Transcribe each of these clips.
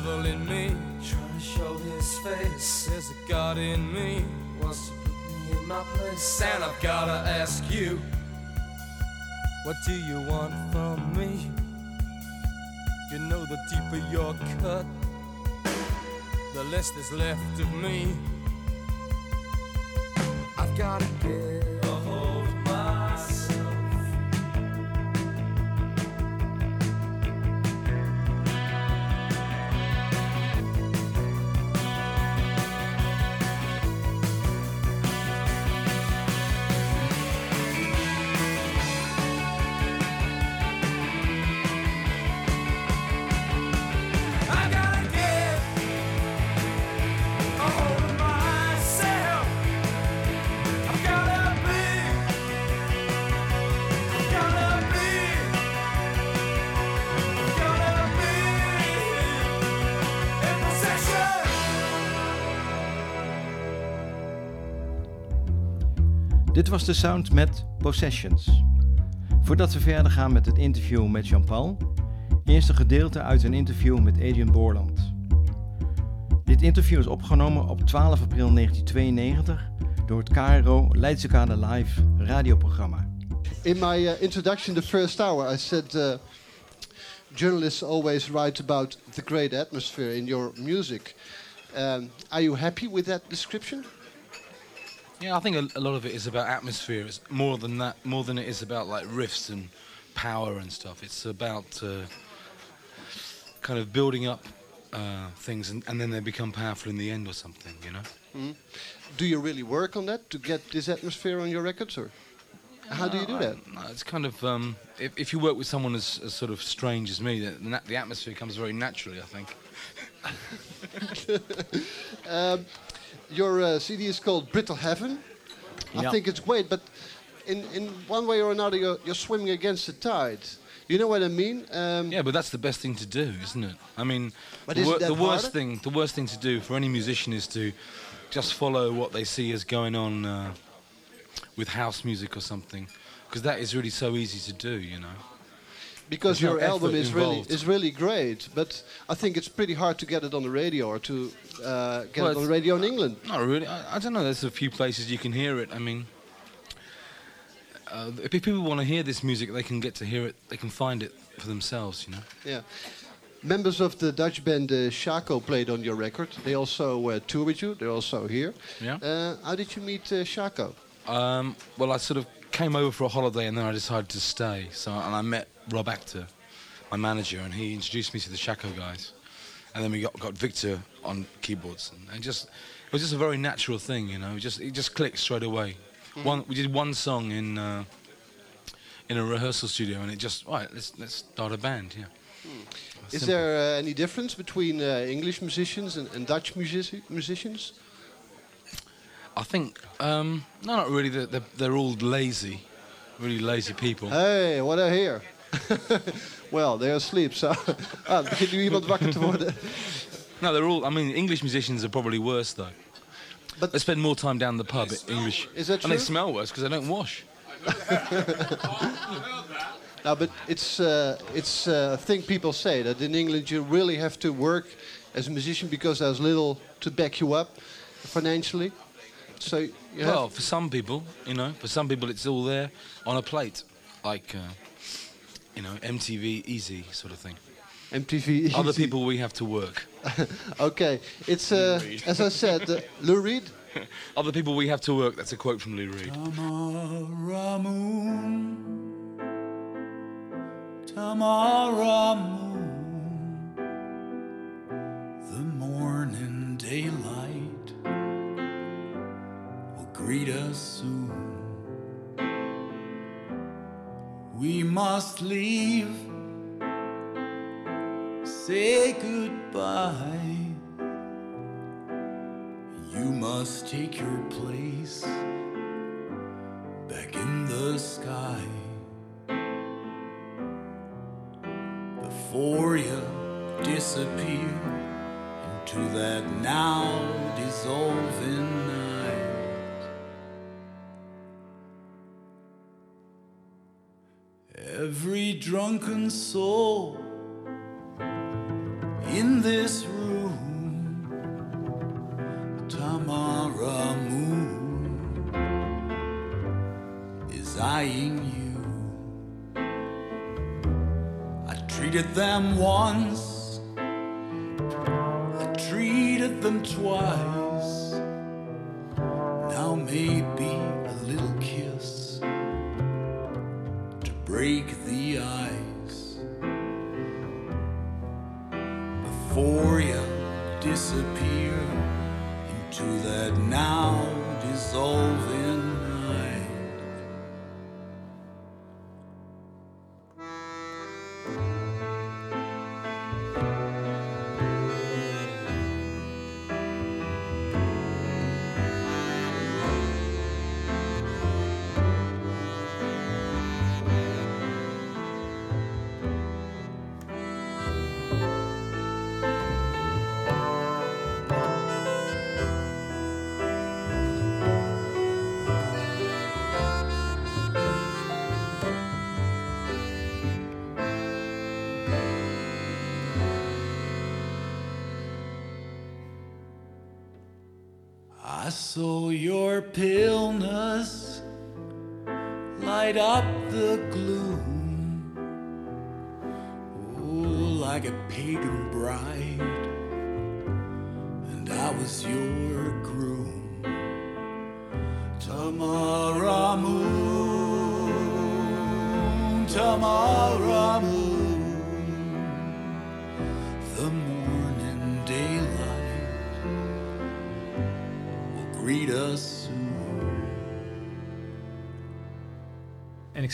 Devil in me trying to show his face. There's a God in me wants to put me in my place. And I've gotta ask you, what do you want from me? You know the deeper your cut, the less there's left of me. I've gotta get Dit was de sound met Possessions. Voordat we verder gaan met het interview met Jean-Paul, eerst een gedeelte uit een interview met Adrian Borland. Dit interview is opgenomen op 12 april 1992 door het KRO Leidse Kade Live radioprogramma. In my uh, introduction, the first hour, I said uh, journalists always write about the great atmosphere in your music. Um, are you happy with that description? Yeah, I think a, a lot of it is about atmosphere. It's more than that, more than it is about like riffs and power and stuff. It's about uh, kind of building up uh, things and, and then they become powerful in the end or something, you know? Do you really work on that to get this atmosphere on your records, or how do you do that? No, it's kind of um, if, if you work with someone as, as sort of strange as me, the, the atmosphere comes very naturally. I think. Um, your uh, CD is called Brittle Heaven. I Yeah. think it's great, but in, in one way or another, you're, you're swimming against the tide. You know what I mean? Um, Yeah, but that's the best thing to do, isn't it? I mean, the, isn't the worst thing, the worst thing to do for any musician is to just follow what they see as going on uh, with house music or something, because that is really so easy to do, you know. Because There's no your album effort is really is really great, but I think it's pretty hard to get it on the radio or to uh, get Well, it on the radio in England. Not really. I, I don't know. There's a few places you can hear it. I mean, uh, if people want to hear this music, they can get to hear it. They can find it for themselves. You know. Yeah. Members of the Dutch band uh, Shaco played on your record. They also uh, tour with you. They're also here. Yeah. Uh, how did you meet uh, Shaco? Um, well, I sort of came over for a holiday and then I decided to stay. So and I met Rob Actor, my manager, and he introduced me to the Shaco guys. And then we got, got Victor on keyboards, and, and just it was just a very natural thing, you know. It just it just clicked straight away. One we did one song in uh, in a rehearsal studio, and it just right. Let's let's start a band. Yeah. Is there uh, any difference between uh, English musicians and, and Dutch musici- musicians? I think um, no, not really. They're, they're, they're all lazy, really lazy people. Hey, what I hear. well, they're asleep, so... ah, er begint nu iemand wakker te worden. No, they're all. I mean, English musicians are probably worse though. But- they spend more time down the pub. English. Is that And they smell worse because they don't wash. No, but it's uh, it's uh, a thing people say that in England you really have to work as a musician because there's little to back you up financially. So you well, have for some people, you know, for some people it's all there on a plate, like uh, you know, MTV Easy sort of thing. MTV. Easy. Other people we have to work. Okay, it's uh, as I said, uh, Lou Reed. Other people we have to work. That's a quote from Lou Reed. Tamara moon, Tamara moon, the morning daylight will greet us soon. We must leave, say goodbye. You must take your place back in the sky before you disappear into that now dissolving night. Every drunken soul in this room, Tamara Moon, is eyeing you. I treated them once, I treated them twice. Now maybe a little kiss to break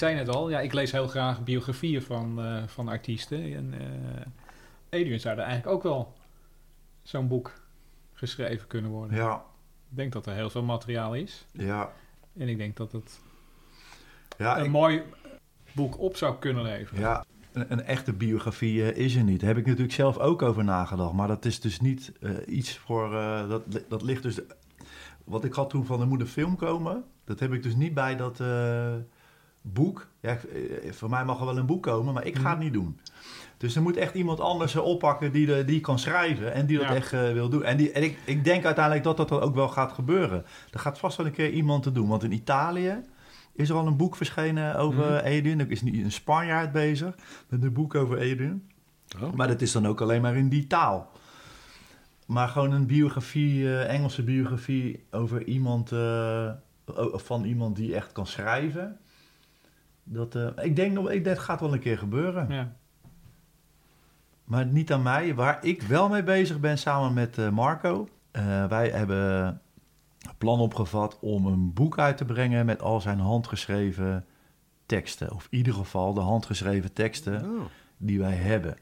zei net al, ja, ik lees heel graag biografieën van, eh, van artiesten. En eh Adrian zou er eigenlijk ook wel zo'n boek geschreven kunnen worden. Ja, Ik denk dat er heel veel materiaal is. ja, En ik denk dat het ja. een ik- mooi boek op zou kunnen leveren. Ja, een, een echte biografie eh, is er niet. Daar heb ik natuurlijk zelf ook over nagedacht. Maar dat is dus niet iets voor... dat, dat ligt dus... Wat ik had toen van er moet een film komen... dat heb ik dus niet bij dat boek. Ja, eh, voor mij mag er wel een boek komen, maar ik ga het niet doen. Dus er moet echt iemand anders oppakken die, de, die kan schrijven... en die dat Ja. echt eh, wil doen. En, die, en ik, ik denk uiteindelijk dat dat dan ook wel gaat gebeuren. Er gaat vast wel een keer iemand te doen. Want in Italië is er al een boek verschenen over Mhm. Edwin. Er is nu een Spanjaard bezig met een boek over Edwin. Oh. Maar dat is dan ook alleen maar in die taal. Maar gewoon een biografie, eh, Engelse biografie over iemand, o- van iemand die echt kan schrijven. Dat, eh, ik denk nog, ik, dat gaat wel een keer gebeuren. Ja. Maar niet aan mij. Waar ik wel mee bezig ben samen met eh, Marco. eh, wij hebben een plan opgevat om een boek uit te brengen met al zijn handgeschreven teksten. Of in ieder geval de handgeschreven teksten Oh. die wij hebben.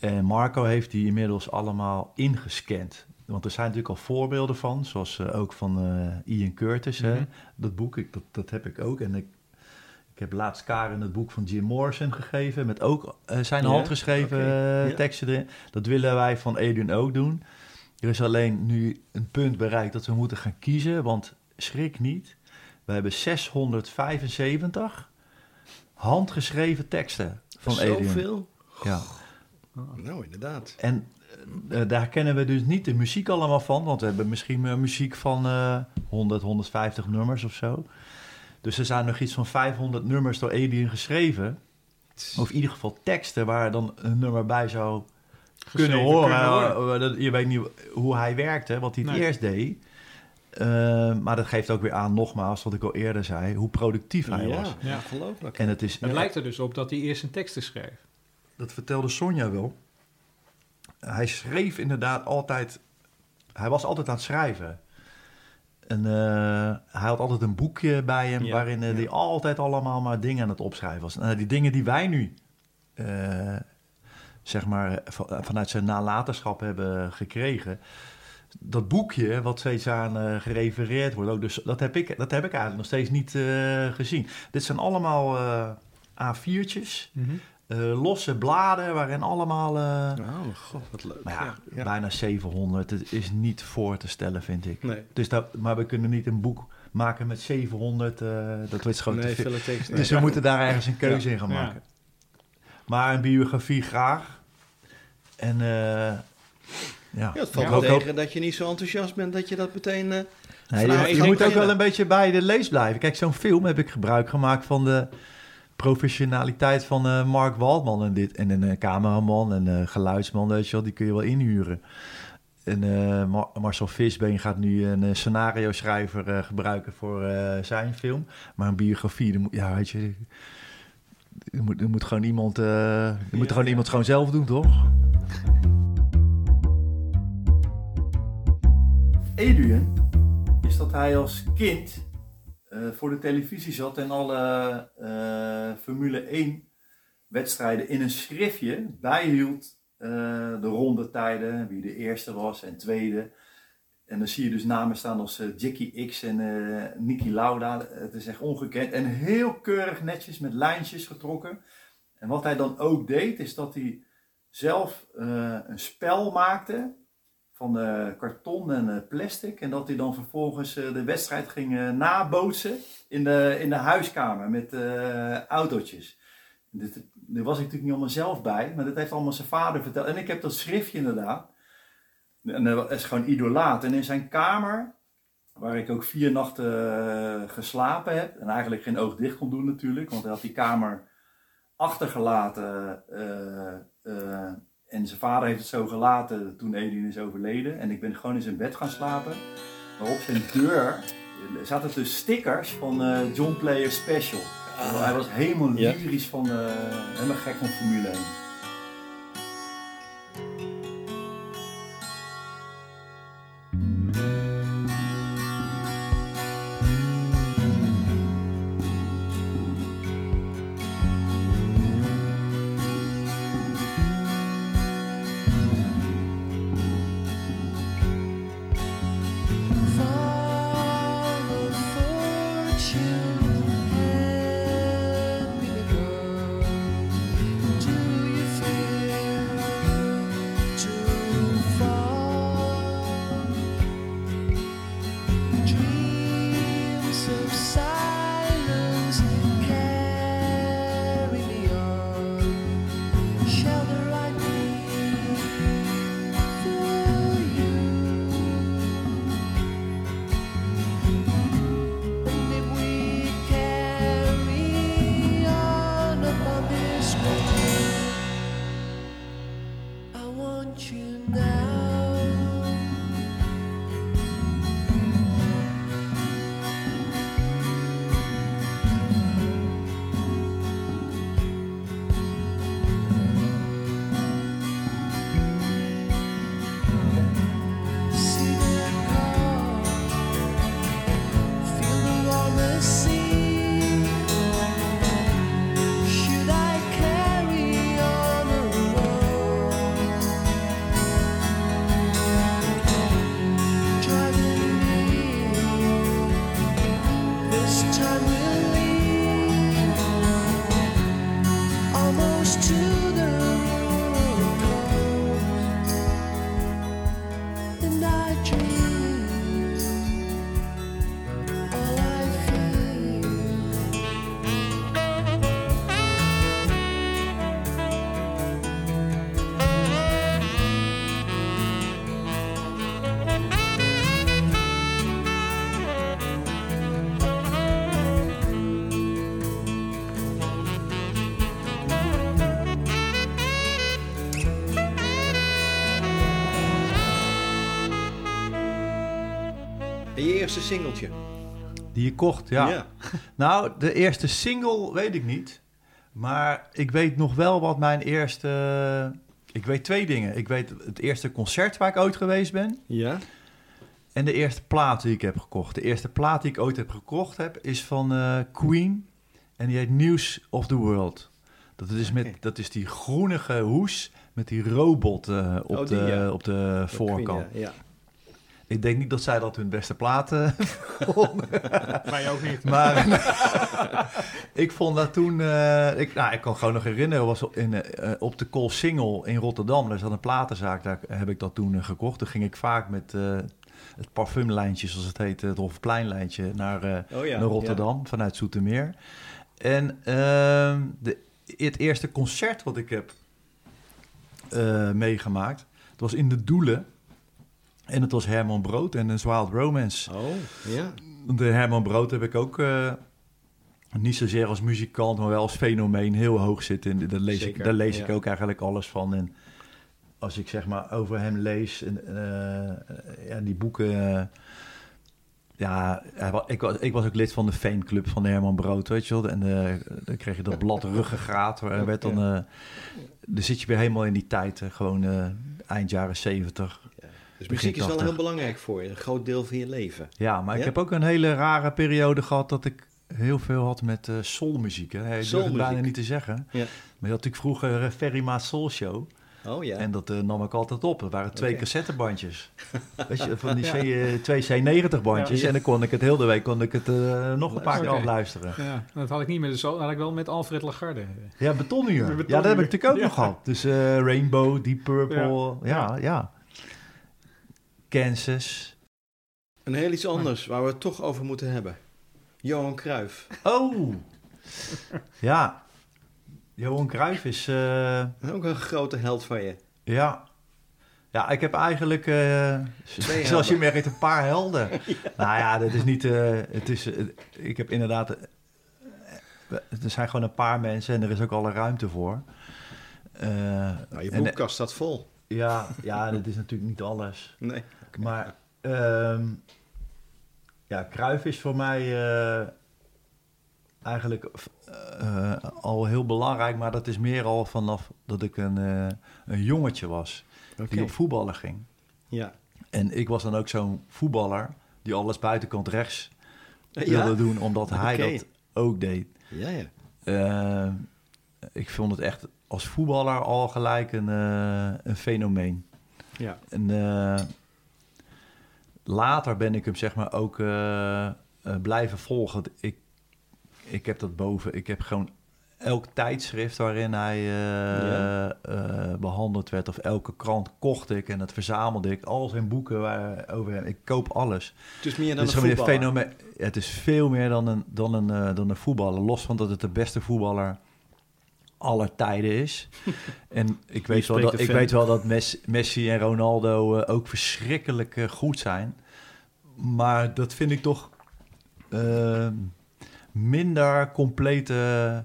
En Marco heeft die inmiddels allemaal ingescand. Want er zijn natuurlijk al voorbeelden van, zoals ook van eh, Ian Curtis. hè. Mhm. Dat boek, ik, dat, dat heb ik ook. En ik, ik heb laatst Karen het boek van Jim Morrison gegeven, met ook eh, zijn Ja, handgeschreven eh, ja. teksten erin. Dat willen wij van Edwin ook doen. Er is alleen nu een punt bereikt dat we moeten gaan kiezen, want schrik niet. We hebben 675 handgeschreven teksten van Edwin. Zoveel? Ja. Nou, inderdaad. En eh, daar kennen we dus niet de muziek allemaal van, want we hebben misschien muziek van eh 100, 150 nummers of zo. Dus er zijn nog iets van 500 nummers door Edien geschreven. Of in ieder geval teksten waar dan een nummer bij zou kunnen kunnen horen. Eh, dat- je weet niet hoe hij werkte, wat hij het Nee. eerst deed. Eh, maar dat geeft ook weer aan, nogmaals, wat ik al eerder zei, hoe productief hij ja, was. Ja. ongelooflijk. En het is, Het lijkt er dus op dat hij eerst zijn teksten schreef. Dat vertelde Sonja wel. Hij schreef inderdaad altijd. Hij was altijd aan het schrijven. En eh, hij had altijd een boekje bij hem Ja, waarin hij ja. altijd allemaal maar dingen aan het opschrijven was. En die dingen die wij nu, eh, zeg maar, van- vanuit zijn nalatenschap hebben gekregen. Dat boekje, wat steeds aan eh, gerefereerd wordt, ook, dus dat heb, ik, dat heb ik eigenlijk nog steeds niet eh, gezien. Dit zijn allemaal eh, A4'tjes. Eh, losse bladen waarin allemaal. eh, Oh, god, wat leuk. maar ja, ja, ja. bijna 700. Het is niet voor te stellen, vind ik. Nee, Dus dat, maar we kunnen niet een boek maken met 700. eh, dat is gewoon nee te veel. Dus we moeten daar ergens een keuze in gaan maken. Maar een biografie graag. En ja. Ja, het valt wel tegen dat je niet zo enthousiast bent dat je dat meteen... Nee, je moet ook wel een beetje bij de lees blijven. Kijk, zo'n film heb ik gebruik gemaakt van de professionaliteit van eh, Mark Waldman en dit. En een eh, cameraman en een geluidsman, weet je wel, die kun je wel inhuren. En eh, Mar- Marcel Visbeen gaat nu een scenario schrijver eh, gebruiken voor eh, zijn film. Maar een biografie, dan moet, ja, weet je, er moet, er moet gewoon iemand, eh er moet gewoon iemand gewoon zelf doen, toch? Adrian is dat hij als kind eh, voor de televisie zat en alle eh, Formule 1 wedstrijden in een schriftje bijhield. eh, de rondetijden, wie de eerste was en tweede. En dan zie je dus namen staan als Jackie X en Niki Lauda. Het is echt ongekend. En heel keurig netjes met lijntjes getrokken. En wat hij dan ook deed, is dat hij zelf een spel maakte van eh, karton en eh, plastic. En dat hij dan vervolgens eh, de wedstrijd ging nabootsen in de, in de huiskamer met autootjes. Daar was ik natuurlijk niet allemaal zelf bij, maar dat heeft allemaal zijn vader verteld. En ik heb dat schriftje inderdaad. En dat is gewoon idolaat. En in zijn kamer, waar ik ook vier nachten geslapen heb, en eigenlijk geen oog dicht kon doen natuurlijk, want hij had die kamer achtergelaten. En zijn vader heeft het zo gelaten toen Edwin is overleden. En ik ben gewoon in zijn bed gaan slapen. Maar op zijn deur zaten dus stickers van eh, John Player Special. Hij was helemaal lyrisch van, eh, helemaal gek van Formule 1. Eerste singeltje? Die je kocht, ja. Nou, de eerste single weet ik niet. Maar ik weet nog wel wat mijn eerste... Ik weet twee dingen. Ik weet het eerste concert waar ik ooit geweest ben. Ja. En de eerste plaat die ik heb gekocht. De eerste plaat die ik ooit heb gekocht heb, is van eh, Queen. En die heet News of the World. Dat is, met, dat is die groenige hoes met die robot eh, op, Oh, die, de, ja. op de voorkant. Ja. Ik denk niet dat zij dat hun beste plaat eh, vonden. Wij ook niet. Maar ik vond dat toen... eh, ik, nou, ik kan gewoon nog herinneren, was op, in, eh, op de Kool Single in Rotterdam. Daar zat een platenzaak, daar heb ik dat toen eh, gekocht. Toen ging ik vaak met eh, het parfumlijntje, zoals het heet, het Hofpleinlijntje, naar, eh, Oh ja. naar Rotterdam vanuit Zoetermeer. En ehm, de, het eerste concert wat ik heb eh, meegemaakt, het was in de Doelen. En het was Herman Brood en een Wild Romance. Oh, ja. De Herman Brood heb ik ook eh, niet zozeer als muzikant, maar wel als fenomeen heel hoog zitten. En daar lees, ik, daar lees ja. ik ook eigenlijk alles van. En als ik zeg maar over hem lees en eh, ja, die boeken. eh, ja, ik was, ik was ook lid van de fanclub van de Herman Brood, weet je wel. En eh, dan kreeg je dat blad ruggengraat. Werd dan, eh, dan zit je weer helemaal in die tijd. eh, gewoon eh, eind jaren zeventig. Dus muziek is wel 80. heel belangrijk voor je. Een groot deel van je leven. Ja, maar ik heb ook een hele rare periode gehad dat ik heel veel had met eh soulmuziek. Hè. Ik durf het Soulmuziek. bijna niet te zeggen. Ja. Maar je had natuurlijk vroeger uh, Ferry Maat Soul Show. Oh ja. En dat eh, nam ik altijd op. Dat waren twee Oké. cassettebandjes. Weet je, van die. C, eh, twee C90 bandjes. Ja. En dan kon ik het heel de week kon ik het eh, nog een paar keer afluisteren. Ja, dat had ik niet met de zo, had ik wel met Alfred Lagarde. Ja, betonuur. Betonuur. Ja, dat heb ik natuurlijk ook Ja. nog gehad. Dus eh, Rainbow, Deep Purple. Ja, Ja. Kansas. Een heel iets anders waar we het toch over moeten hebben. Johan Cruijff. Oh! ja. Johan Cruijff is... eh, Ook een grote held van je. Ja. Ja, ik heb eigenlijk, eh, zoals je merkt, een paar helden. Nou ja, dat is niet, eh, het is, ik heb inderdaad, er zijn gewoon een paar mensen en er is ook alle ruimte voor. Nou, je boekkast staat vol. ja, ja, dat is natuurlijk niet alles. Nee. Maar ehm ja, Cruijff is voor mij eh, eigenlijk eh, al heel belangrijk, maar dat is meer al vanaf dat ik een, eh, een jongetje was die op voetballen ging. Ja. En ik was dan ook zo'n voetballer die alles buitenkant rechts Ja? wilde doen, omdat hij dat ook deed. Ja, ja. Eh, ik vond het echt als voetballer al gelijk een, eh, een fenomeen. Ja. En eh, later ben ik hem zeg maar ook eh, blijven volgen. Ik, ik heb dat boven. Ik heb gewoon elk tijdschrift waarin hij eh, Ja. eh, behandeld werd, of elke krant kocht ik en dat verzamelde ik. Al zijn boeken waar, over hem. Ik koop alles. Het is meer dan Het is een voetballer. fenomeen. Het is veel meer dan een, dan, een, dan een voetballer. Los van dat het de beste voetballer aller tijden is. en ik weet, wel dat, ik weet wel dat Messi, en Ronaldo eh, ook verschrikkelijk eh, goed zijn. Maar dat vind ik toch eh, minder complete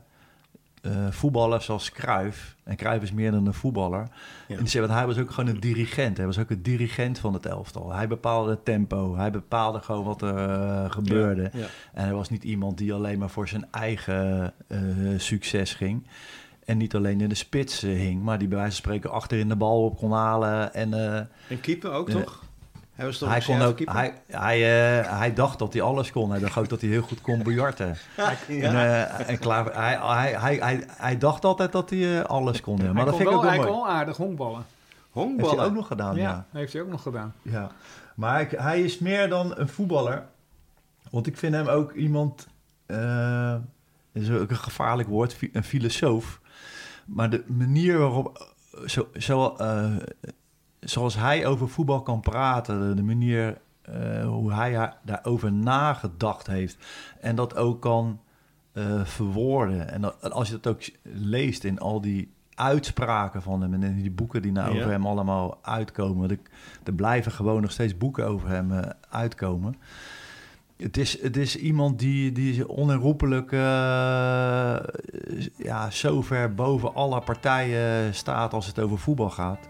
eh, voetballers als Cruijff. En Cruijff is meer dan een voetballer. Ja. En want hij was ook gewoon een dirigent. Hij was ook een dirigent van het elftal. Hij bepaalde het tempo. Hij bepaalde gewoon wat er gebeurde. Ja. En hij was niet iemand die alleen maar voor zijn eigen succes ging. En niet alleen in de spits eh, hing, maar die bij wijze van spreken achterin de bal op kon halen. En eh, En keeper ook, Ja. toch? Hij was toch hij, een kon ook, hij, hij, eh, hij dacht dat hij alles kon. Hij dacht ook dat hij heel goed kon biljarten. En, eh, en klaar, hij, hij, hij, hij, hij dacht altijd dat hij eh, alles kon. Maar hij dat kon vind ik wel, ook wel hij mooi. kon aardig honkballen. Heeft Honkballen. hij ook nog gedaan, ja, ja. dat heeft hij ook nog gedaan. Ja, maar ik- hij is meer dan een voetballer. Want ik vind hem ook iemand, eh is ook een gevaarlijk woord, een filosoof. Maar de manier waarop, eh, zo, zo, eh, zoals hij over voetbal kan praten, de, de manier eh, hoe hij daarover nagedacht heeft en dat ook kan verwoorden. En dat- als je dat ook leest in al die uitspraken van hem en in die boeken die nou Ja. over hem allemaal uitkomen. Ik, er blijven gewoon nog steeds boeken over hem uitkomen. Het is, het is iemand die, die onherroepelijk eh, ja, zo ver boven alle partijen staat als het over voetbal gaat.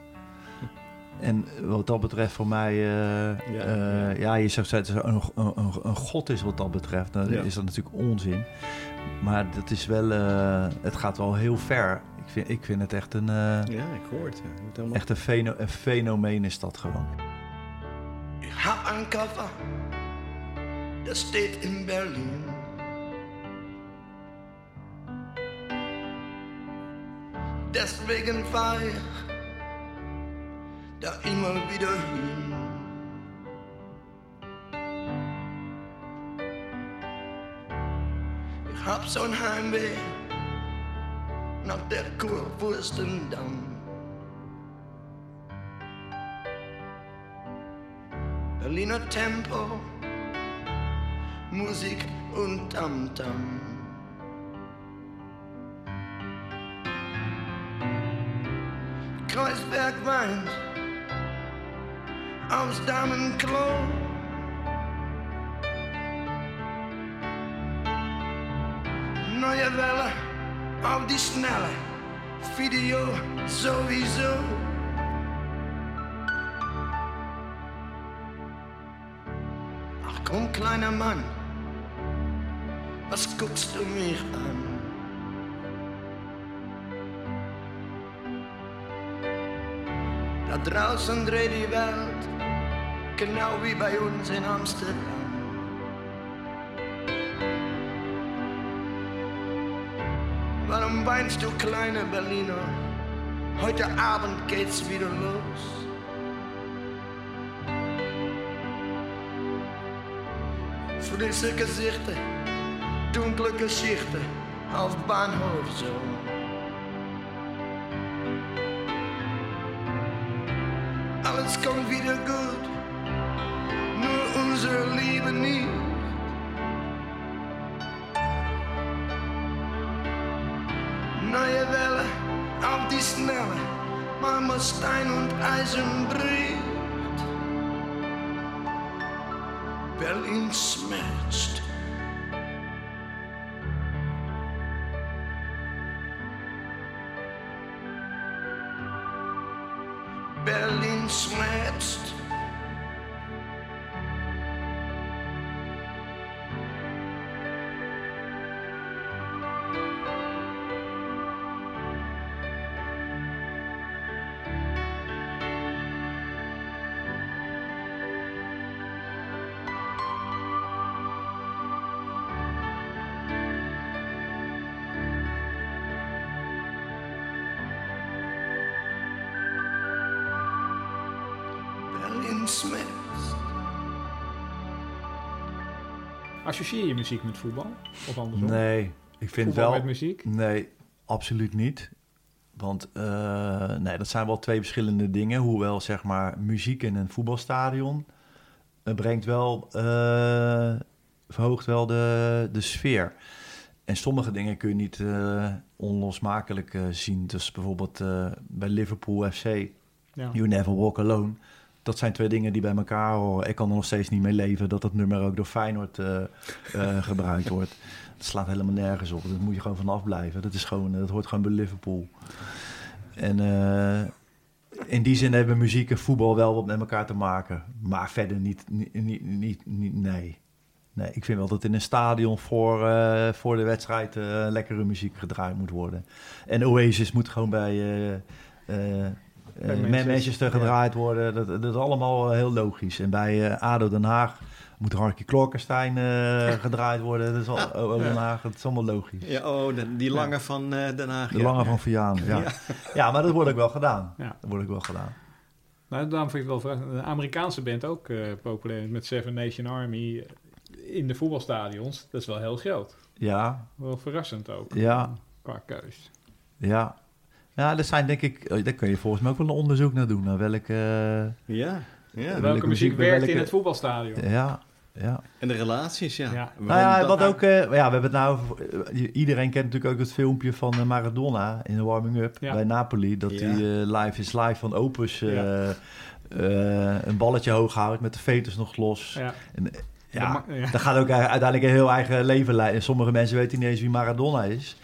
En wat dat betreft voor mij, eh, Ja. ja, ja je zegt dat het een, een, een, een god is wat dat betreft. Dan Ja. is dat natuurlijk onzin. Maar dat is wel, eh, het gaat wel heel ver. Ik vind, ik vind het echt een, eh, Ja, ik hoor het. Ja. Echt een, feno- een fenomeen is dat gewoon. Hab der steht in Berlin. Deswegen fahr ich da immer wieder hin. Ich hab so'n Heimweh nach der Kurfürstendamm. Berliner Tempo, Musik und Tamtam. Kreuzberg weint aus Damenklo. Neue Welle auf die Schnelle, Video sowieso. Ach komm, kleiner Mann, was guckst du mich an? Da draußen dreht die Welt, genau wie bei uns in Amsterdam. Warum weinst du, kleine Berliner? Heute Abend geht's wieder los. Frisse gezichten, dunkle Geschichten auf Bahnhof so. Alles kommt wieder gut, nur unsere Liebe nicht. Neue Welle auf die Schnelle, Mama Stein und Eisen bricht. Berlin schmerzt. Associeer je muziek met voetbal? Of andersom? Nee, ik vind Voetbal wel... met muziek? Nee, absoluut niet. Want eh, nee, dat zijn wel twee verschillende dingen. Hoewel zeg maar muziek in een voetbalstadion eh, brengt wel, eh, verhoogt wel de, de sfeer. En sommige dingen kun je niet onlosmakelijk zien. Dus bijvoorbeeld bij Liverpool FC, Ja. You Never Walk Alone. Dat zijn twee dingen die bij elkaar horen. Ik kan er nog steeds niet mee leven dat dat nummer ook door Feyenoord eh, eh, gebruikt wordt. Dat slaat helemaal nergens op. Dat moet je gewoon vanaf blijven. Dat, is gewoon, dat hoort gewoon bij Liverpool. En eh, in die zin hebben muziek en voetbal wel wat met elkaar te maken. Maar verder niet, niet, niet, niet, nee. Nee, ik vind wel dat in een stadion voor, voor de wedstrijd lekkere muziek gedraaid moet worden. En Oasis moet gewoon bij, eh, eh, eh, Manchester, gedraaid worden. Dat, dat is allemaal heel logisch. En bij eh, ADO Den Haag moet Harky Klorkenstein eh, gedraaid worden. Dat is al, oh, oh, Den Haag, dat is allemaal logisch. Ja, oh, de- die lange van eh, Den Haag. De ja. lange van Vianen, ja. Ja. ja. maar dat wordt ook wel gedaan. Ja. Dat wordt ook wel gedaan. Nou, daarom vind ik het wel verrassend. De Amerikaanse band ook eh, populair met Seven Nation Army in de voetbalstadions. Dat is wel heel groot. Ja, Wel verrassend ook. Ja. Qua keus. ja. Ja, dat zijn denk ik... oh, Daar kun je volgens mij ook wel een onderzoek naar doen. Naar welke... Ja, ja. welke Welke muziek werkt welke- in het voetbalstadion? ja, ja. En de relaties, ja. Ja. Nou ja, wat ook, eh, ja, we hebben het nou over, eh, iedereen kent natuurlijk ook het filmpje van eh, Maradona in de warming-up Ja. bij Napoli. Dat Ja. hij live is live van Opus eh, Ja. eh, een balletje hoog houdt met de veters nog los. Ja. En, ja, dat gaat ook uiteindelijk een heel eigen leven leiden. Sommige mensen weten niet eens wie Maradona is.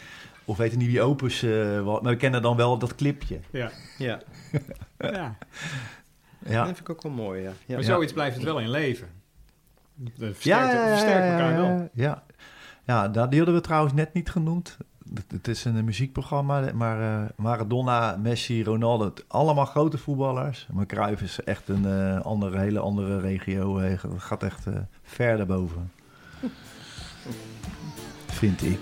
Of weten niet wie Opus eh was. Maar we kennen dan wel dat clipje. Ja. Ja. ja. Ja. Dat vind ik ook wel mooi, ja. ja. Maar ja. zoiets blijft het wel in leven. Dat versterkt, Ja, ja, ja, versterkt ja, elkaar ja, wel. Ja, ja daar, die hadden we trouwens net niet genoemd. Het, is een muziekprogramma, maar eh, Maradona, Messi, Ronaldo, het- allemaal grote voetballers. Maar Cruijff is echt een eh, andere, hele andere regio. Het gaat echt eh, ver daarboven. Vind ik.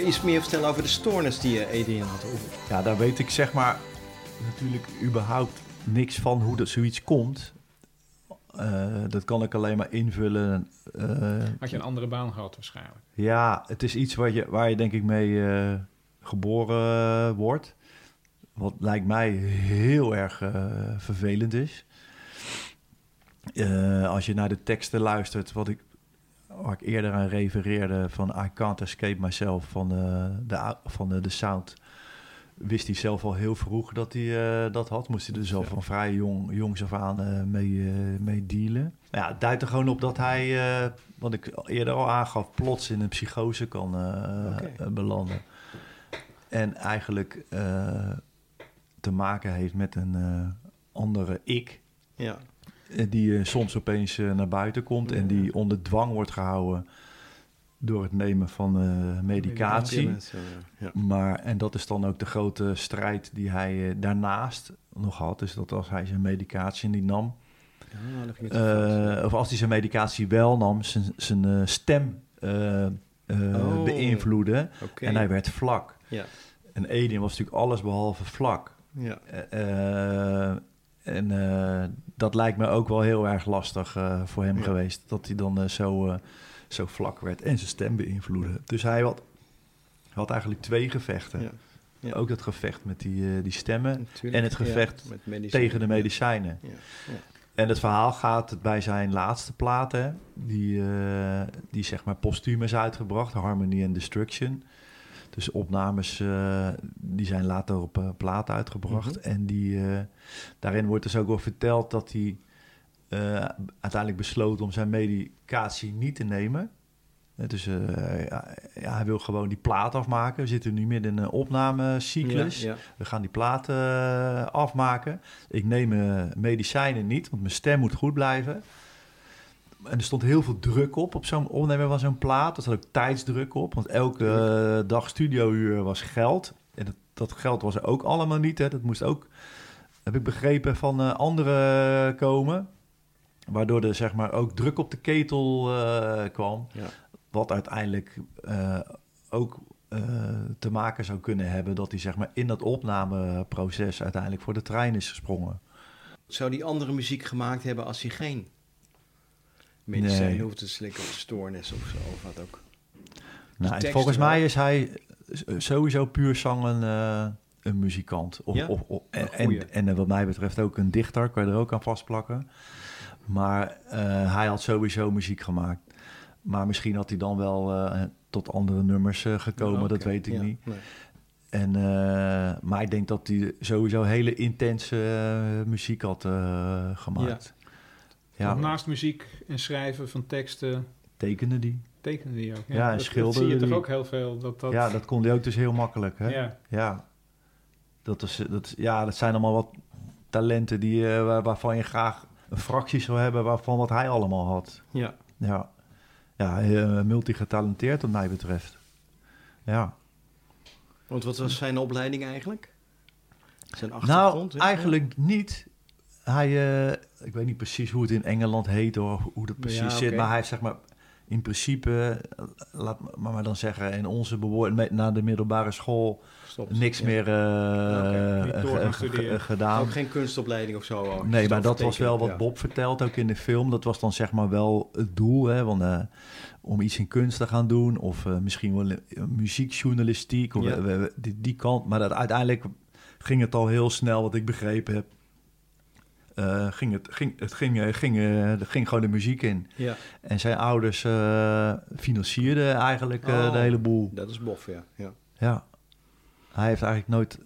Kun je iets meer vertellen over de stoornis die je Adrian had? Of- Ja, daar weet ik zeg maar natuurlijk überhaupt niks van hoe dat zoiets komt. Eh, dat kan ik alleen maar invullen. eh, Had je een andere baan gehad waarschijnlijk. ja, het is iets waar je, waar je denk ik mee eh, geboren wordt. Wat lijkt mij heel erg eh, vervelend is. Eh, als je naar de teksten luistert, wat ik, waar ik eerder aan refereerde van I Can't Escape Myself van, eh, de, ou- van de, de Sound, wist hij zelf al heel vroeg dat hij eh, dat had. Moest hij er zelf van vrij jong, jongs af aan eh, mee, eh, mee dealen. Ja, het duidt er gewoon op dat hij, eh, wat ik eerder al aangaf, plots in een psychose kan eh, eh, belanden. En eigenlijk eh, te maken heeft met een eh, andere ik. Ja. Eh, Die eh, soms opeens eh, naar buiten komt en die onder dwang wordt gehouden door het nemen van medicatie. Ja. Maar, en dat is dan ook de grote strijd die hij daarnaast nog had. Dus dat als hij zijn medicatie niet nam, Ja, of als hij zijn medicatie wel nam, zijn, zijn stem Oh. beïnvloedde. En hij werd vlak. Ja. En Alien was natuurlijk alles behalve vlak. Ja. En eh, dat lijkt me ook wel heel erg lastig eh, voor hem Ja. geweest. Dat hij dan eh, zo, zo vlak werd en zijn stem beïnvloedde. Dus hij had, had eigenlijk twee gevechten. Ja. Ja. Ook dat gevecht met die, die stemmen Natuurlijk. en het gevecht tegen de medicijnen. En het verhaal gaat bij zijn laatste platen, die, die zeg maar postuum is uitgebracht, Harmony and Destruction. Dus opnames eh, die zijn later op eh, plaat uitgebracht. Mhm. En die, eh, daarin wordt dus ook wel verteld dat hij uiteindelijk besloot om zijn medicatie niet te nemen. Dus ja, ja, hij wil gewoon die plaat afmaken. We zitten nu midden in een opnamecyclus. Ja, ja. We gaan die platen afmaken. Ik neem medicijnen niet, want mijn stem moet goed blijven. En er stond heel veel druk op, op zo'n opnemen van zo'n plaat. Er zat ook tijdsdruk op, want elke eh, dag studiouur was geld. En dat, dat geld was er ook allemaal niet. Hè. Dat moest ook, heb ik begrepen, van eh, anderen komen. Waardoor er zeg maar ook druk op de ketel eh, kwam. Ja. Wat uiteindelijk eh, ook eh, te maken zou kunnen hebben dat hij zeg maar in dat opnameproces uiteindelijk voor de trein is gesprongen. Zou die andere muziek gemaakt hebben als hij geen medicijn Nee. hoeft te slikken of stoornis of zo? Of wat ook? Nou, teksten volgens wel. mij is hij s- sowieso puur zang een, eh, een muzikant. Of, Ja? of, of- en, en, en eh, wat mij betreft ook een dichter, kan je er ook aan vastplakken. Maar eh, hij had sowieso muziek gemaakt. Maar misschien had hij dan wel eh, tot andere nummers eh, gekomen, dat weet ik ja, niet. nee. En, eh, maar ik denk dat hij sowieso hele intense eh, muziek had eh, gemaakt. Ja, Naast muziek en schrijven van teksten tekende die. tekende die ook. Ja, en dat, schilderde dat zie je die. toch ook heel veel. Dat, dat, Ja, dat kon hij ook dus heel makkelijk. Hè? ja. Ja, dat, is, dat, ja, dat zijn allemaal wat talenten die, eh, waar- waarvan je graag een fractie zou hebben waarvan wat hij allemaal had. Ja. Ja, ja eh, multigetalenteerd wat mij betreft. Ja. Want wat was zijn opleiding eigenlijk? Zijn Nou, achtergrond? hè? eigenlijk niet. Hij, eh, ik weet niet precies hoe het in Engeland heet of hoe dat precies Ja, zit, maar hij heeft zeg maar in principe, eh, laat me maar dan zeggen, in onze bewoording na de middelbare school niks Ja. meer studeren. gedaan. Ook geen kunstopleiding of zo? ook? Nee, maar Of dat was wel wat Bob vertelt ook in de film. Dat was dan zeg maar wel het doel, hè, want, eh, om iets in kunst te gaan doen. Of eh, misschien wel muziekjournalistiek, of Ja. we- we- die, die kant. Maar dat, uiteindelijk ging het al heel snel, wat ik begrepen heb. Eh, ging het, ging, het ging, eh, ging, eh, er ging gewoon de muziek in. Ja. En zijn ouders financierden eigenlijk eh, Oh. de hele boel. dat is bof, ja. ja. Ja. Hij heeft eigenlijk nooit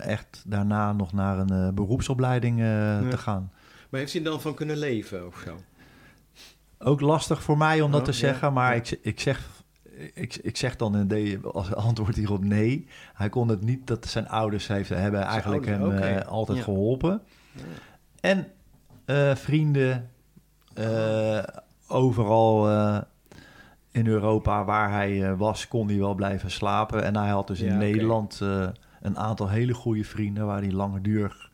echt daarna nog naar een beroepsopleiding Nee. te gaan. Maar heeft hij dan van kunnen leven of zo? Ook lastig voor mij om dat Oh, te ja, zeggen, maar ja. ik, ik, zeg, ik, ik zeg dan in de, als antwoord hierop nee. Hij kon het niet dat zijn ouders heeft, hebben eigenlijk ouders, hem altijd Ja. geholpen. Ja. En eh, vrienden eh, overal eh, in Europa waar hij was, kon hij wel blijven slapen. En hij had dus Ja, in. Nederland een aantal hele goede vrienden waar hij langdurig,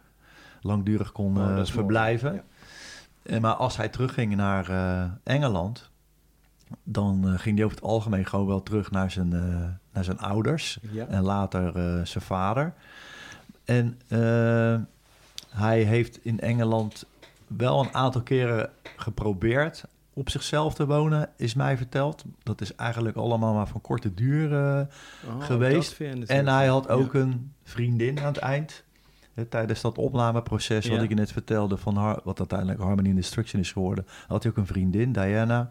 langdurig kon Oh, verblijven. Ja. Eh, Maar als hij terugging naar Engeland, dan ging hij over het algemeen gewoon wel terug naar zijn, naar zijn ouders. Ja. En later zijn vader. En eh, hij heeft in Engeland wel een aantal keren geprobeerd op zichzelf te wonen, is mij verteld. Dat is eigenlijk allemaal maar van korte duur. eh, Oh, geweest. en hij had ook Ja. een vriendin aan het eind. eh, Tijdens dat opnameproces, wat ik je net vertelde, van Har- wat uiteindelijk Harmony in Destruction is geworden, had hij ook een vriendin, Diana.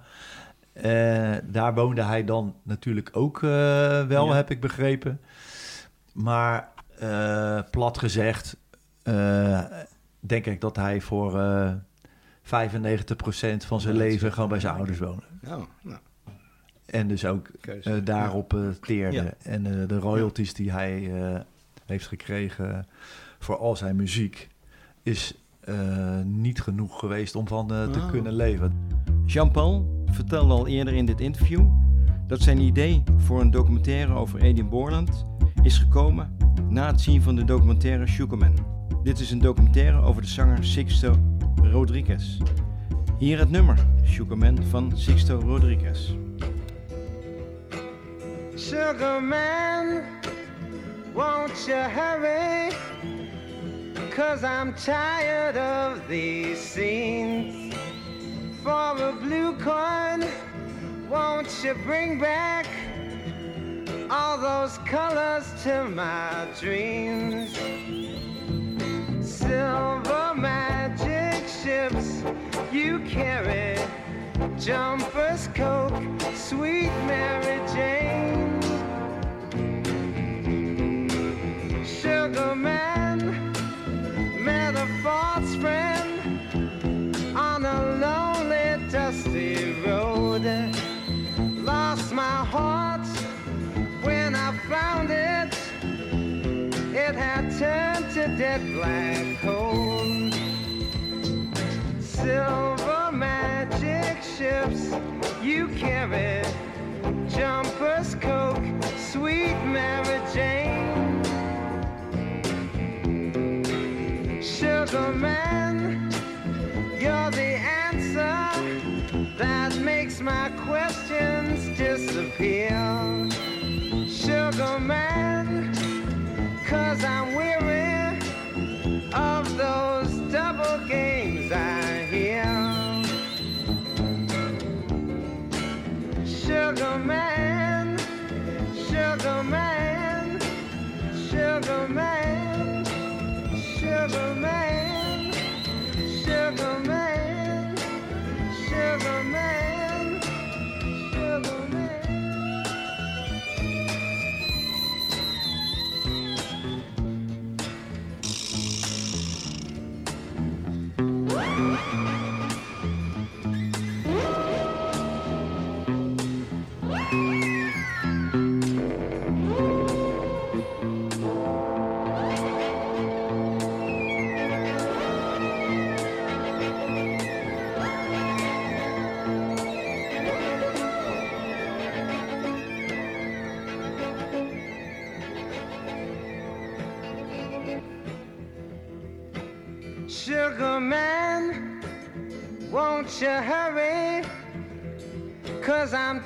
Eh, daar woonde hij dan natuurlijk ook eh, wel, Ja. heb ik begrepen. Maar plat gezegd, eh, denk ik dat hij voor eh 95% van zijn leven gewoon bij zijn ouders woonde. Oh, nou, En dus ook eh, daarop eh, teerde. Ja. En eh, de royalties die hij eh, heeft gekregen voor al zijn muziek is eh, niet genoeg geweest om van eh, te Oh. kunnen leven. Jean-Paul vertelde al eerder in dit interview dat zijn idee voor een documentaire over Adrian Borland is gekomen na het zien van de documentaire Sugarman. Dit is een documentaire over de zanger Sixto Rodriguez. Hier het nummer, Sugarman van Sixto Rodriguez. Sugar man, won't you hurry? Cause I'm tired of these scenes. For a blue coin, won't you bring back all those colors to my dreams? Silver magic ships you carry, jumpers, coke, sweet Mary Jane. Sugar man, met a false friend on a lonely, dusty road. Lost my heart when I found it. It had turned to dead black hole. Silver magic ships you carry, jumpers, coke, sweet Mary Jane. Sugar man, you're the answer that makes my questions disappear. Sugar man, cause I'm weary of those double games I hear. Sugar man, sugar man, sugar man, sugar man, sugar man, sugar man, sugar man.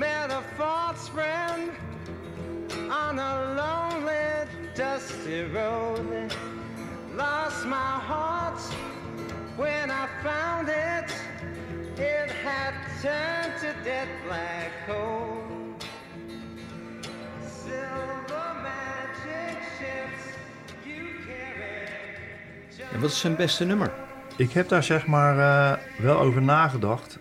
met a false friend on a lonely, dusty road. Lost my heart when I found it. It had turned to dead black coal. Silver magic ships you carry. En wat is zijn beste nummer? Ik heb daar zeg maar eh, wel over nagedacht.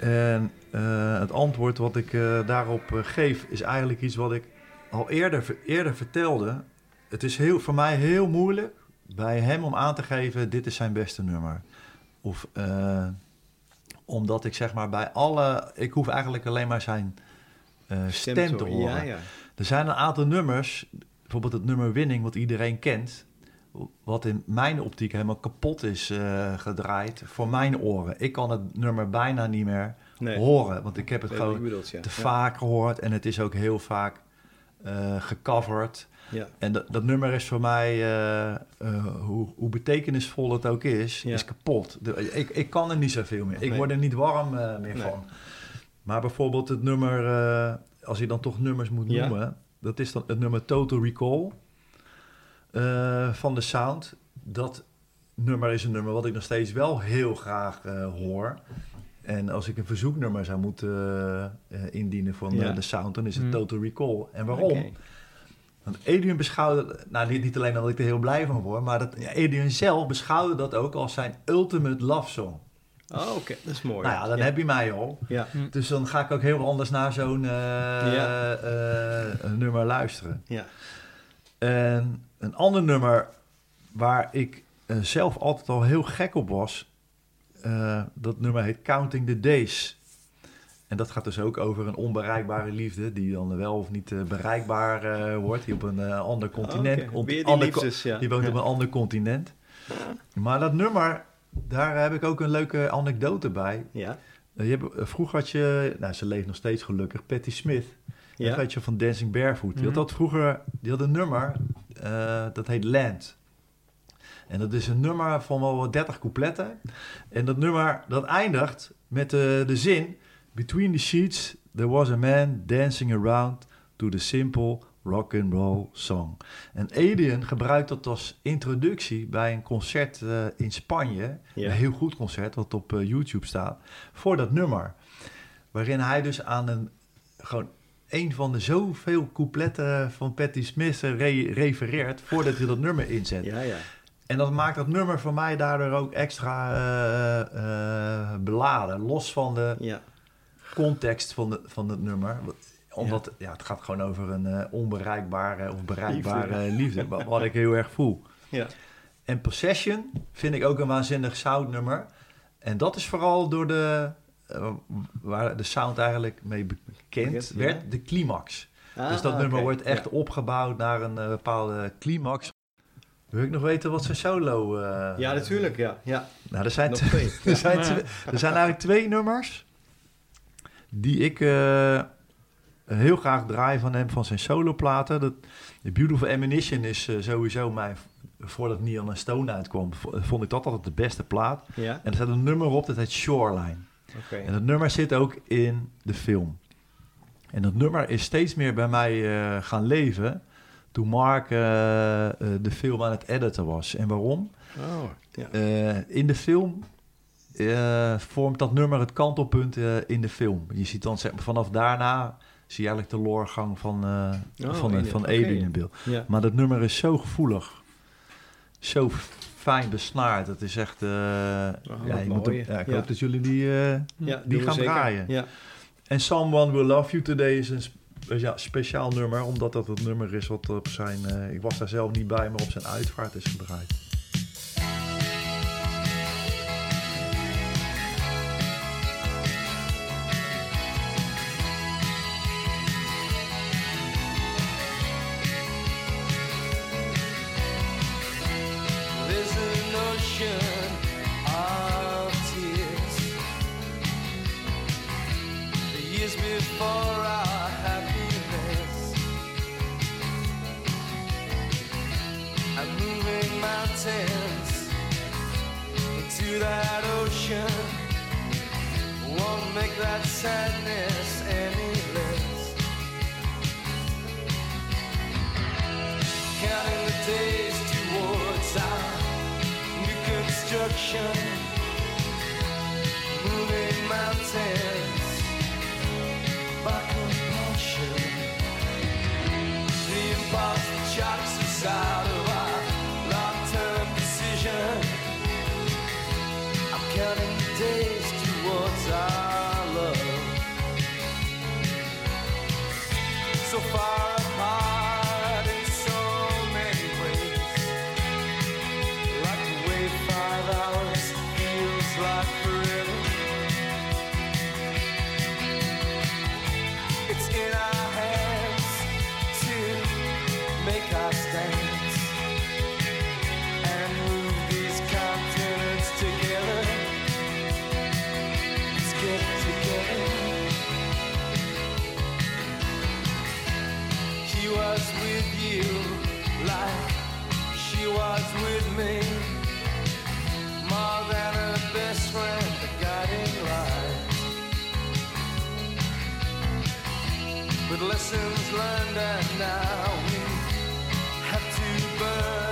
En eh, het antwoord wat ik eh, daarop eh, geef is eigenlijk iets wat ik al eerder, eerder vertelde. Het is heel, voor mij heel moeilijk bij hem om aan te geven: dit is zijn beste nummer. Of omdat ik zeg maar bij alle. Ik hoef eigenlijk alleen maar zijn eh, stem, te horen. Ja, ja. Er zijn een aantal nummers, bijvoorbeeld het nummer Winning, wat iedereen kent. Wat in mijn optiek helemaal kapot is gedraaid voor mijn oren. Ik kan het nummer bijna niet meer Nee. horen, want ik heb het gewoon je bedoelt, ja. te Ja. vaak gehoord en het is ook heel vaak eh, gecoverd. Ja. En dat, dat nummer is voor mij, eh, eh, hoe, hoe betekenisvol het ook is, is kapot. De- ik, ik kan er niet zoveel meer. Ik Nee. word er niet warm meer van. Maar bijvoorbeeld het nummer, als je dan toch nummers moet noemen, dat is dan het nummer Total Recall van de Sound. Dat nummer is een nummer wat ik nog steeds wel heel graag hoor. En als ik een verzoeknummer zou moeten eh, indienen van Ja. eh, de Sound, dan is het Hmm. Total Recall. En waarom? Want Adrian beschouwde, nou niet, niet alleen dat ik er heel blij van word, maar dat Adrian zelf beschouwde dat ook als zijn ultimate love song. Oh, oké. Dat is mooi. Nou ja, dan heb je mij al. Ja. Dus dan ga ik ook heel anders naar zo'n eh, Ja. nummer luisteren. Ja. En een ander nummer waar ik zelf altijd al heel gek op was, eh, dat nummer heet Counting the Days. En dat gaat dus ook over een onbereikbare liefde, die dan wel of niet eh, bereikbaar eh, wordt. Die op een ander continent. Op weer die ander co- liefdes, ja. die woont Ja. op een ander continent. Maar dat nummer, daar heb ik ook een leuke anekdote bij. Ja, je hebt, vroeger had je, nou ze leeft nog steeds gelukkig, Patti Smith. ja. Dat weet je van Dancing Barefoot. Die had Mhm. dat vroeger, die had een nummer, dat heet Land. En dat is een nummer van wel wat 30 coupletten. En dat nummer, dat eindigt met de, de zin... Between the sheets, there was a man dancing around to the simple rock and roll song. En Alien gebruikt dat als introductie bij een concert eh, in Spanje. Ja. Een heel goed concert, wat op eh, YouTube staat. Voor dat nummer. Waarin hij dus aan een gewoon een van de zoveel coupletten van Patti Smith eh, re- refereert voordat hij dat nummer inzet. Ja, ja. En dat maakt dat nummer voor mij daardoor ook extra eh, eh, beladen. Los van de ja. context van, de, van het nummer. Omdat ja. het gaat gewoon over een eh, onbereikbare of bereikbare liefde. wa- wat ik heel erg voel. Ja. En Possession vind ik ook een waanzinnig soundnummer. En dat is vooral door de... eh, waar de sound eigenlijk mee bekend werd, de climax. Ah, dus dat nummer wordt echt opgebouwd naar een eh, bepaalde climax. Wil ik nog weten wat zijn solo... eh, Ja, natuurlijk, ja. ja. Nou, er zijn, twee- twee. er, zijn twee- er zijn eigenlijk twee nummers die ik eh, heel graag draai van hem, van zijn soloplaten. Dat, The Beautiful Ammunition is eh, sowieso mijn, voordat Neon en Stone uitkwam, vond ik dat altijd de beste plaat. Ja, En er staat een nummer op, dat heet Shoreline. oké. En dat nummer zit ook in de film. En dat nummer is steeds meer bij mij eh, gaan leven toen Mark eh, eh, de film aan het editen was. En waarom? Oh, ja. Eh, in de film eh, vormt dat nummer het kantelpunt eh, in de film. Je ziet dan zeg maar, vanaf daarna zie je eigenlijk de loorgang van, eh Oh, van, van in beeld. ja. Maar dat nummer is zo gevoelig. Zo fijn besnaard. Het is echt... eh, ja, je moet hem- ja, ik Ja. hoop dat jullie die, eh, Ja, die gaan zeker. draaien. Ja. En Someone Will Love You Today is een spe- ja, speciaal nummer. Omdat dat het nummer is wat op zijn... eh, ik was daar zelf niet bij, maar op zijn uitvaart is gedraaid. Of tears. The years before mountains into that ocean. Won't make that sadness any less. Counting the days towards our new construction. Moving mountains by compulsion. The impulse that shocks us out counting you like she was with me. More than a best friend, a guiding light. With lessons learned, and now we have to burn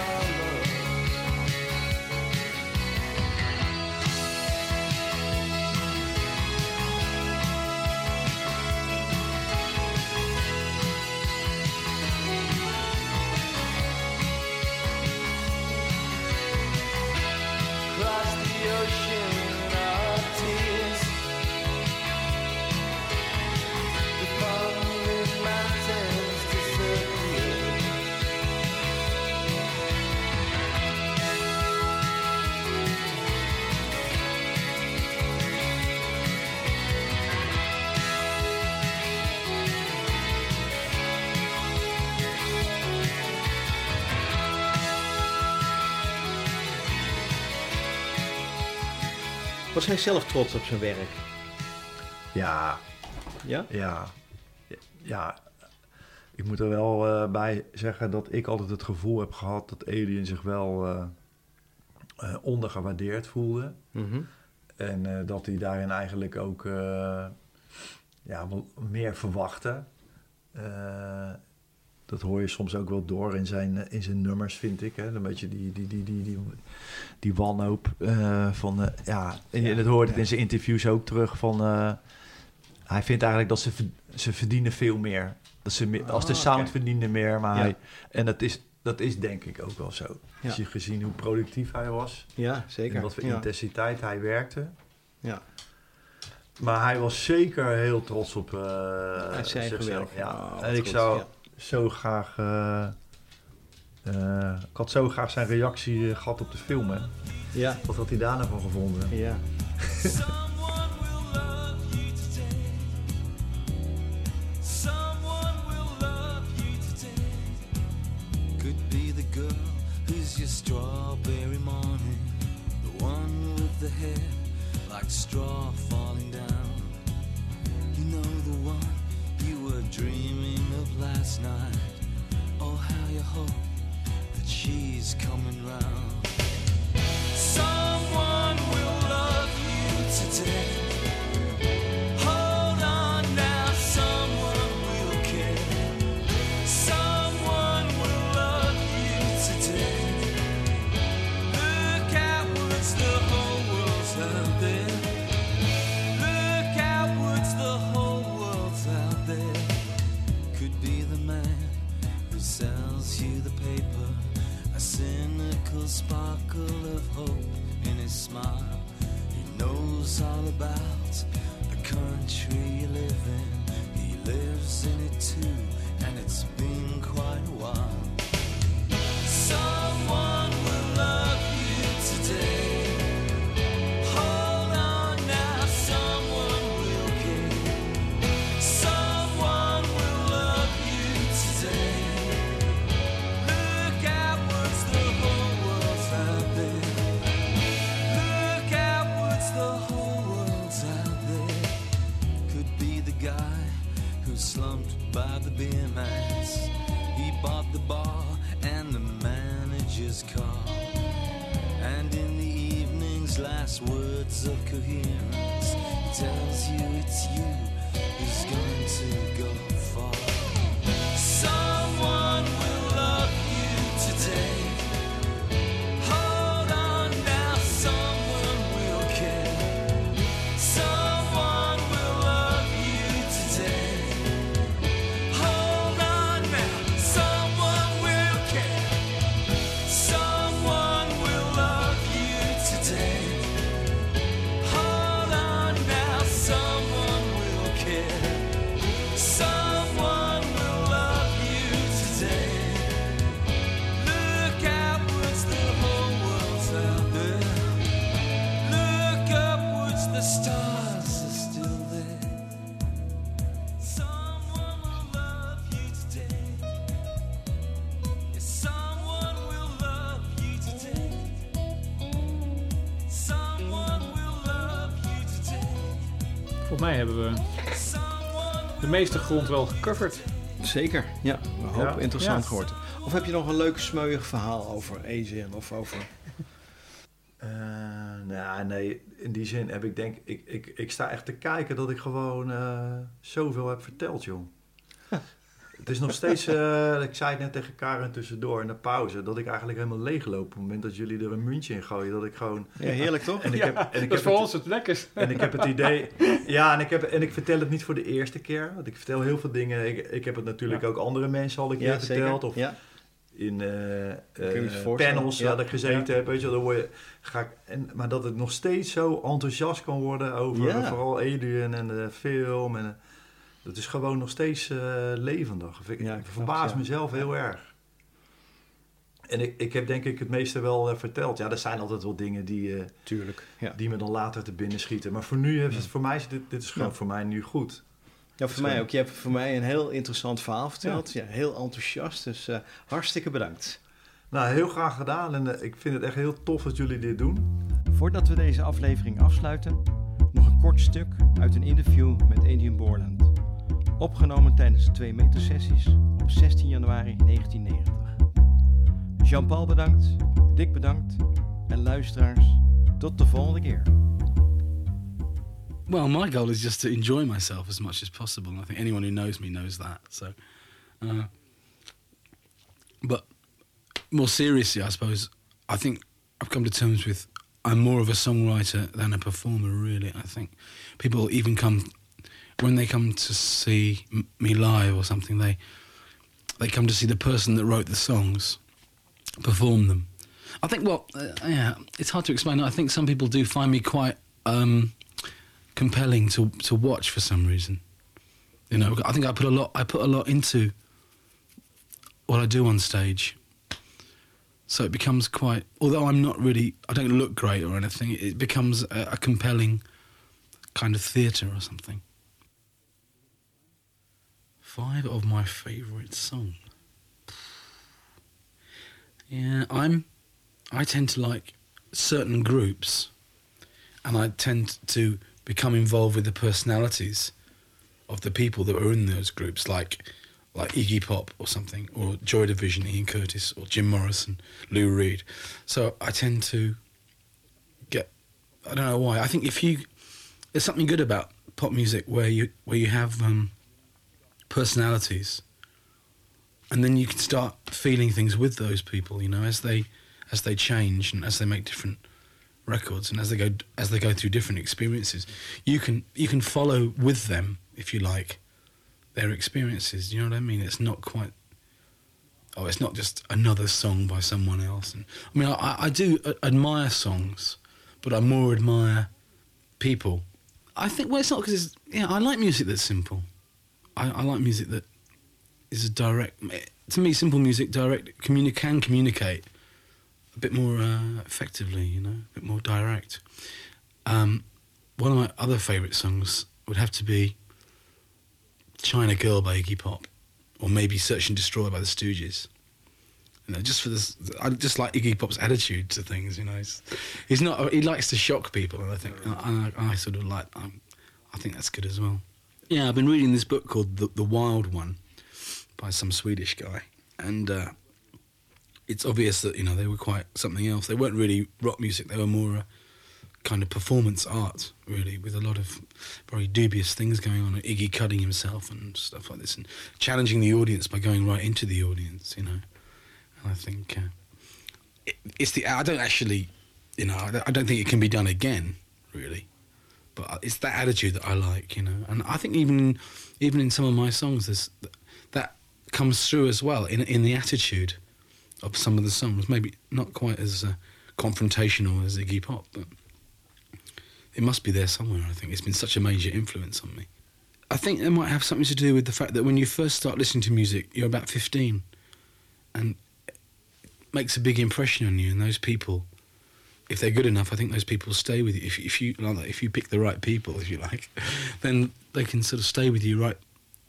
Was hij zelf trots op zijn werk? Ja, Ja? ja, ja. Ik moet er wel eh, bij zeggen dat ik altijd het gevoel heb gehad dat Alien zich wel eh, eh, ondergewaardeerd voelde. Mhm. En dat hij daarin eigenlijk ook ja, meer verwachtte. Dat hoor je soms ook wel door in zijn, eh, in zijn nummers, vind ik. Hè? Een beetje die, die, die, die, die, die wanhoop eh, van... eh, ja, en Ja, dat ik ja. in zijn interviews ook terug van... hij vindt eigenlijk dat ze, ze verdienen veel meer. Dat ze meer, als de Ah, sound verdienen meer, maar Ja. hij... En dat is, dat is denk ik ook wel zo. Als je gezien hoe productief hij was... Ja, zeker. En wat voor intensiteit hij werkte. Ja. Maar hij was zeker heel trots op uh, zijn zichzelf. Ja. Oh, en ik goed, zou. Zo graag... eh, eh, ik had zo graag zijn reactie eh, gehad op de film. Hè. Ja. Wat had hij daar nou van gevonden? Ja. beer mats. He bought the bar and the manager's car. And in the evening's last words of coherence, he tells you it's you who's going to go meeste grond wel gecoverd. Zeker, ja. Een hoop Ja. interessant Ja. gehoord. Of heb je nog een leuk smeuig verhaal over Asian of over... Eh, nou, nee, in die zin heb ik denk ik, ik, ik sta echt te kijken dat ik gewoon eh, zoveel heb verteld, joh. Het is nog steeds, eh, ik zei het net tegen Karen tussendoor in de pauze, dat ik eigenlijk helemaal leegloop op het moment dat jullie er een muntje in gooien. Dat ik gewoon. Ja, heerlijk toch? En ik Ja, heb, en ik dat is voor het- ons het lekkerst. En ik heb het idee. Ja, en ik, heb, en ik vertel het niet voor de eerste keer. Want ik vertel heel veel dingen. Ik, ik heb het natuurlijk Ja. ook andere mensen al een keer Ja, verteld. Of Ja. in eh, eh, panels Ja. waar ik gezeten heb. Weet je, wel, dan word je, ga ik, en, maar dat het nog steeds zo enthousiast kan worden over Ja. vooral Adrian en de film. En, dat is gewoon nog steeds eh, levendig. Ik, Ja, ik verbaas snap, mezelf heel erg. En ik, ik heb denk ik het meeste wel eh, verteld. Ja, er zijn altijd wel dingen die, eh, Tuurlijk. Ja, die me dan later te binnen schieten. Maar voor nu, is het, voor mij is dit, dit is gewoon voor mij nu goed. ja voor mij ook. Je hebt voor mij een heel interessant verhaal verteld. Ja, heel enthousiast. Dus hartstikke bedankt. Nou, heel graag gedaan. En ik vind het echt heel tof dat jullie dit doen. Voordat we deze aflevering afsluiten, nog een kort stuk uit een interview met Adrian Borland. Opgenomen tijdens de 2 meter sessies op 16 januari 1990. Jean-Paul bedankt, Dick bedankt en luisteraars, tot de volgende keer. Well, my goal is just to enjoy myself as much as possible. And I think anyone who knows me knows that. So, uh, but more seriously, I suppose, I think I've come to terms with I'm more of a songwriter than a performer, really. I think people even come, when they come to see me live or something, they, they come to see the person that wrote the songs perform them. I think, well, uh, yeah, it's hard to explain. I think some people do find me quite um, compelling to to watch for some reason. You know, I think I put a lot. I put a lot into what I do on stage. So it becomes quite. Although I'm not really, I don't look great or anything. It becomes a, a compelling kind of theatre or something. Five of my favourite songs. Yeah, I'm. I tend to like certain groups, and I tend to become involved with the personalities of the people that are in those groups, like like Iggy Pop or something, or Joy Division, Ian Curtis, or Jim Morrison, Lou Reed. So I tend to get. I don't know why. I think if you there's something good about pop music where you where you have um, personalities, and then you can start feeling things with those people. You know, as they as they change and as they make different records and as they go as they go through different experiences, you can you can follow with them if you like their experiences. You know what I mean? It's not quite. Oh, it's not just another song by someone else. And I mean, I, I do admire songs, but I more admire people. I think well, it's not because yeah, I like music that's simple. I, I like music that is a direct. To me, simple music direct communi- can communicate a bit more uh, effectively. You know, a bit more direct. Um, one of my other favourite songs would have to be China Girl by Iggy Pop, or maybe Search and Destroy by the Stooges. You know, just for this, I just like Iggy Pop's attitude to things. You know, he's, he's not. He likes to shock people, and I think I, I, I sort of like. i I think that's good as well. Yeah, I've been reading this book called The, the Wild One by some Swedish guy, and uh, it's obvious that you know they were quite something else. They weren't really rock music; they were more a kind of performance art, really, with a lot of very dubious things going on. Iggy cutting himself and stuff like this, and challenging the audience by going right into the audience. You know, and I think uh, it, it's the. I don't actually, you know, I don't- I don't think it can be done again, really. But it's that attitude that I like, you know, and I think even even in some of my songs, there's that comes through as well in in the attitude of some of the songs. Maybe not quite as uh, confrontational as Iggy Pop, but it must be there somewhere. I think it's been such a major influence on me. I think it might have something to do with the fact that when you first start listening to music, you're about 15, and it makes a big impression on you. And those people, if they're good enough, I think those people stay with you. If, if you like, if you pick the right people, if you like, then they can sort of stay with you right,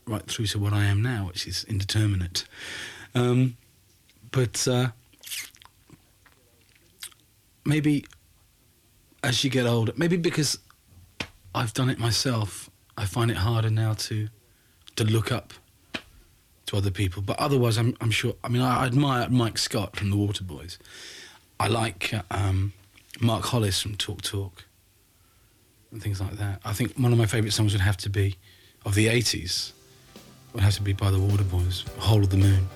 right through to what I am now, which is indeterminate. Um, but uh, maybe as you get older, maybe because I've done it myself, I find it harder now to to look up to other people. But otherwise, I'm I'm sure. I mean, I admire Mike Scott from the Waterboys. I like um, Mark Hollis from Talk Talk and things like that. I think one of my favourite songs would have to be of the '80s. Would have to be by the Waterboys, "Whole of the Moon."